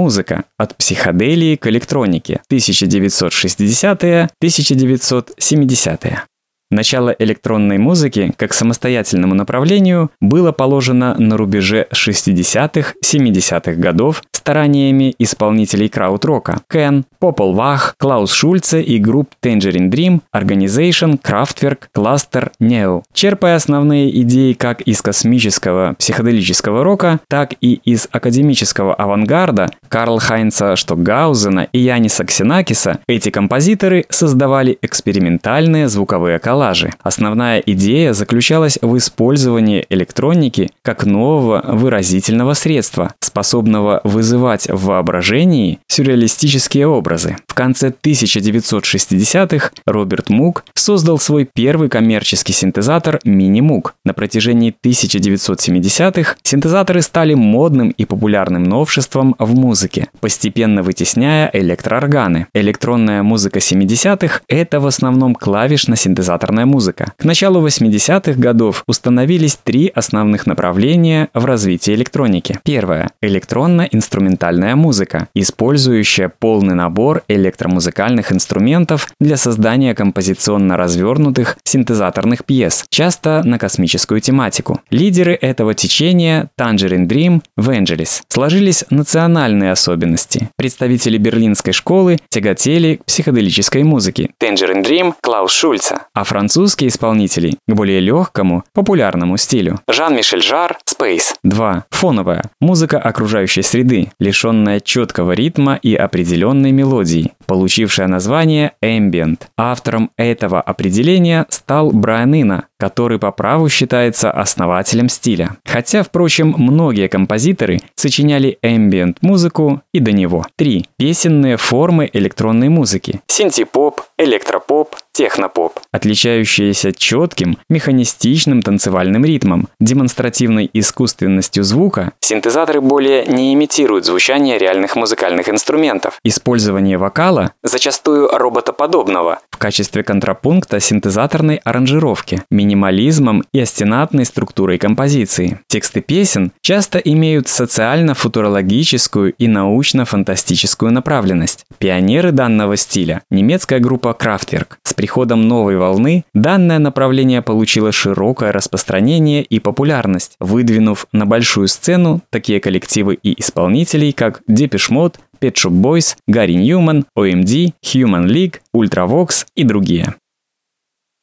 Музыка от психоделии к электронике 1960-1970. Начало электронной музыки как самостоятельному направлению было положено на рубеже 60-70-х годов стараниями исполнителей краудрока Кен, Попол Вах, Клаус Шульце и групп Tangerine Dream, Organization, Kraftwerk, Cluster, Neo. Черпая основные идеи как из космического психоделического рока, так и из академического авангарда Карл Хайнца Штокгаузена и Яниса Ксенакиса, эти композиторы создавали экспериментальные звуковые коллажи коллажи. Основная идея заключалась в использовании электроники как нового выразительного средства, способного вызывать в воображении сюрреалистические образы. В конце 1960-х Роберт Мук создал свой первый коммерческий синтезатор Mini-Moog. На протяжении 1970-х синтезаторы стали модным и популярным новшеством в музыке, постепенно вытесняя электроорганы. Электронная музыка 70-х – это в основном клавишно-синтезатор популярная музыка. К началу 80-х годов установились три основных направления в развитии электроники. Первое – электронно-инструментальная музыка, использующая полный набор электромузыкальных инструментов для создания композиционно развернутых синтезаторных пьес, часто на космическую тематику. Лидеры этого течения Tangerine Dream, Vangelis. Сложились национальные особенности. Представители берлинской школы тяготели к психоделической музыке. Tangerine Dream Клаус Шульца. А французские исполнители к более легкому, популярному стилю. Жан-Мишель Жар, Space. 2. Фоновая. Музыка окружающей среды, лишенная четкого ритма и определенной мелодии, получившая название Ambient. Автором этого определения стал Брайан Ина, который по праву считается основателем стиля. Хотя, впрочем, многие композиторы сочиняли ambient музыку и до него. 3. Песенные формы электронной музыки. Синтепоп, электропоп, технопоп, отличающиеся четким, механистичным танцевальным ритмом, демонстративной искусственностью звука, синтезаторы более не имитируют звучание реальных музыкальных инструментов. Использование вокала, зачастую роботоподобного, качестве контрапункта синтезаторной аранжировки, минимализмом и астенатной структурой композиции. Тексты песен часто имеют социально-футурологическую и научно-фантастическую направленность. Пионеры данного стиля – немецкая группа Kraftwerk. С приходом новой волны данное направление получило широкое распространение и популярность, выдвинув на большую сцену такие коллективы и исполнителей, как Depeche Mode, Pet Shop Boys, Гарри Ньюман, OMD, Human League, Ultravox и другие.